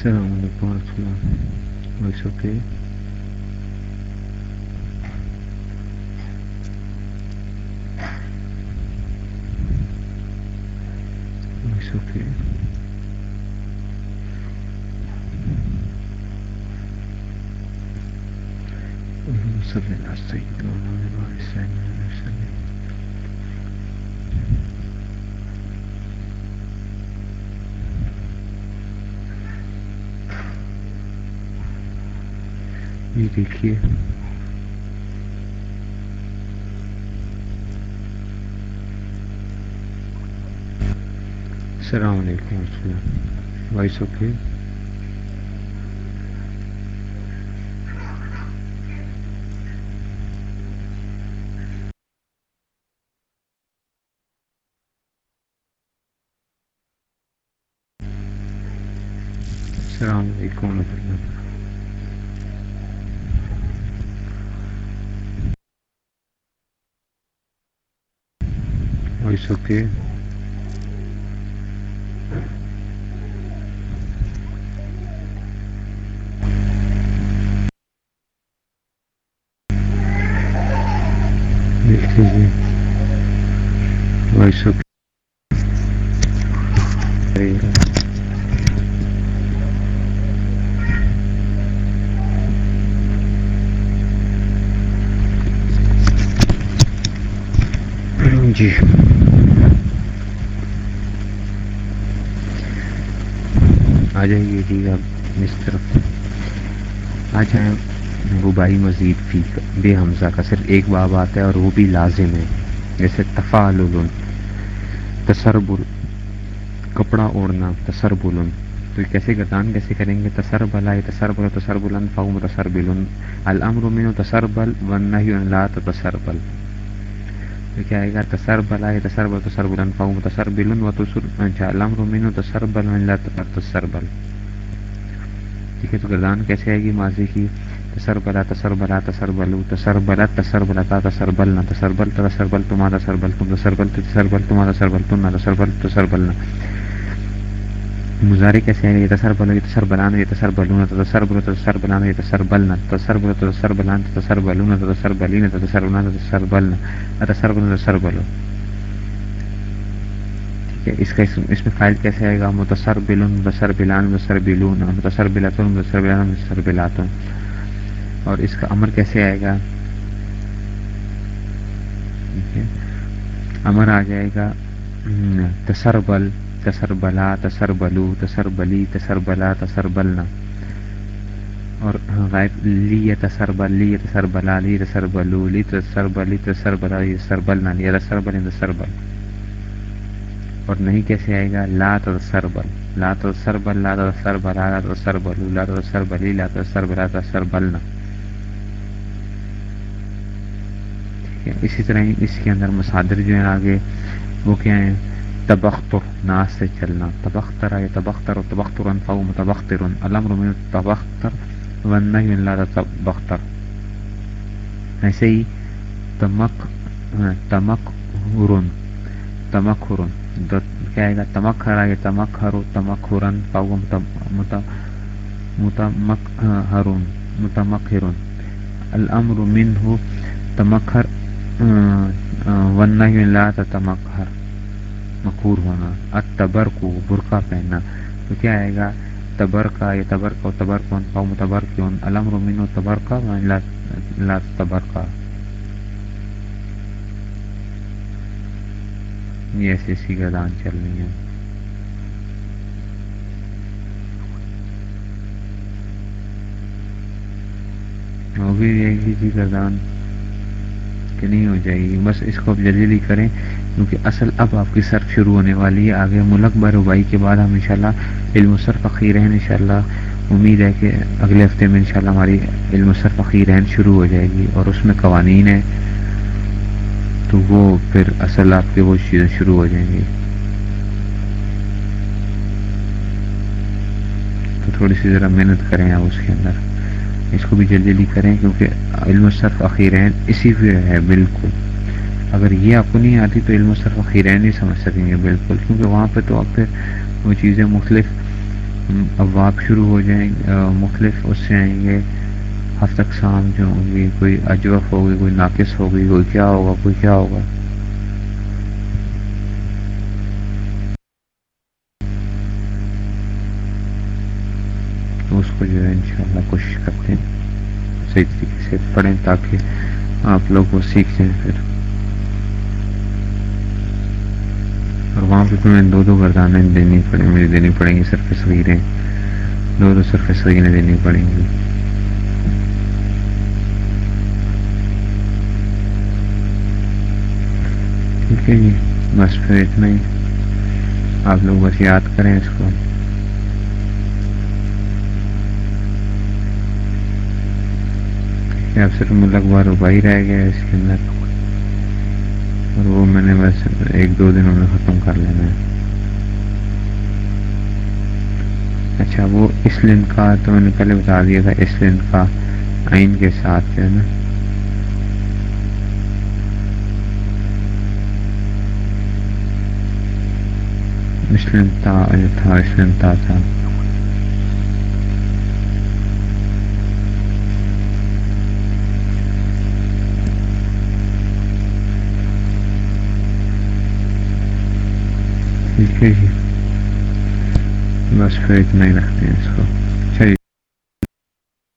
السلام علیکم ورحمۃ اللہ وائس اوکے وائس اوکے صلی اللہ وسلم یہ دیکھیے۔ السلام علیکم ورحمۃ وائس اوکے؟ السلام علیکم ورحمۃ اللہ۔ وائس اوکے دیکھ لیجیے جی آ جائیے جی اب اس طرف۔ آ جائیں۔ وبائی مزید فی بے حمزہ کا صرف ایک باب آتا ہے اور وہ بھی لازم ہے۔ جیسے تفعل تسربل، کپڑا اوڑھنا، تسربل۔ تو کیسے گردان کیسے کریں گے؟ تسر بلا تسربل تسربلن فاؤ تسربل الامر من تسربل والنهي عن لا تسربل کیا آئے گا تصر بلا ہے تصر بل تصر بلن فاؤں تصر بلن و تصر اچھا الامر من تصر بل من لا تصر بل ٹھیک ہے تو گردان کیسے آئے گی ماضی کی تصر بلا تصر بلا تصر بلو تصر بلا تصر بلا تا تصر بل نہ تصر بل تصر بل تما تصر بل تم تصر بل تصر بل تما تصر بل تم نہ تصر بل تصر بل مظاہرے کیسے آئیں گے یہ تصر بلو یہ تصر بلانا یہ تصر بلونا تصر بلو تصر بلانا یہ تصر بلنا تصر بلو تصر بلانا تصر بلونا تصر بلینا تصر بلانا تصر بلنا تصر بلو تصر بلو ٹھیک ہے اس کا اس میں فائل کیسے آئے گا متصر بلون متصر بلان متصر بلون متصر بلاتون متصر بلان متصر بلاتون اور اس کا امر کیسے آئے گا ٹھیک ہے امر آ جائے گا تصر بل تصر بلا تصر بلو تصر بلی تصر بلا تصر بلنا اور غائب، لی تصر بل لی تصر بلا لی تصر بلو لی تصر بلی تصر بلا لی تصر بلنا لی تصر بل تصر بل اور نہیں کیسے آئے گا؟ لا تصر بل لا تصر بل لا تصر بلا لا تصر بلو لا تصر بلی لا تصر بلا تصر بلنا اسی طرح اس کے اندر مصادر جو ہیں آگے وہ کیا ہیں؟ تبختر ناس سے چلنا تبختر ہے تبختر و تبختر فو متبختر الامر من تبختر والنهي من لا تبختر. ایسے ہی تمک تمک ہرن تمک ہرن کیا آئے گا تمک ہرا ہے تمک ہرو تمک ہرن فو متمک ہرون متمک ہرن الامر منه تمکھر والنهي من لا تتمکھر مقور ہونا اتبر کو برقع پہننا۔ تو کیا آئے گا؟ تبر یا تبر کا تبر کون قوم تبر کیون علم رومین و تبر کا لا تبر یہ ایسی ایسی گردان چل رہی ہیں۔ وہ بھی ایک ہی گردان نہیں ہو جائے گی۔ بس اس کو اب جلدی جلدی کریں، کیونکہ اصل اب آپ کی صرف شروع ہونے والی ہے۔ آگے ملک بربائی کے بعد ہم انشاءاللہ علم صرف فقیرہن انشاءاللہ۔ امید ہے کہ اگلے ہفتے میں انشاءاللہ ہماری علم و صرف فقیرہن شروع ہو جائے گی اور اس میں قوانین ہیں۔ تو وہ پھر اصل آپ کے وہ چیزیں شروع ہو جائیں گی۔ تو تھوڑی سی ذرا محنت کریں آپ اس کے اندر۔ اس کو بھی جلدی جلدی کریں کیونکہ علم صرف اخیرین اسی پہ ہے، بالکل۔ اگر یہ آپ کو نہیں آتی تو علم صرف اخیرین نہیں سمجھ سکیں گے، بالکل۔ کیونکہ وہاں پہ تو آپ پھر وہ چیزیں مختلف ابواب شروع ہو جائیں گے مختلف اس سے آئیں گے۔ ہفت اقسام جو ہوں گی کوئی اجوف ہوگی، کوئی ناقص ہوگی، کوئی کیا ہوگا، کوئی کیا ہوگا۔ تو اس کو جو ہے انشاءاللہ کوشش کرتے ہیں صحیح طریقے سے پڑھیں تاکہ آپ لوگ وہ سیکھ جائیں پھر۔ اور وہاں پہ تمہیں دو دو گردانیں دینی پڑیں، مجھے دینی پڑیں گی صرف صغیریں۔ دو دو صرف صغیریں دینی پڑیں گی۔ ٹھیک ہے جی بس پھر اتنا ہی۔ آپ لوگ بس یاد کریں اس کو۔ اب صرف ملک بار روپائی رہ گیا اس کے اندر؟ اور وہ میں نے بس ایک دو دنوں میں ختم کر لینا ہے۔ اچھا وہ اس لن کا، تو میں نے پہلے بتا دیا تھا اس لن کا آئین کے ساتھ جو ہے نا؟ مسلم تھا تھا اسلم تا تھا۔ ٹھیک بس پھر اتنا ہی رکھتے ہیں اس کو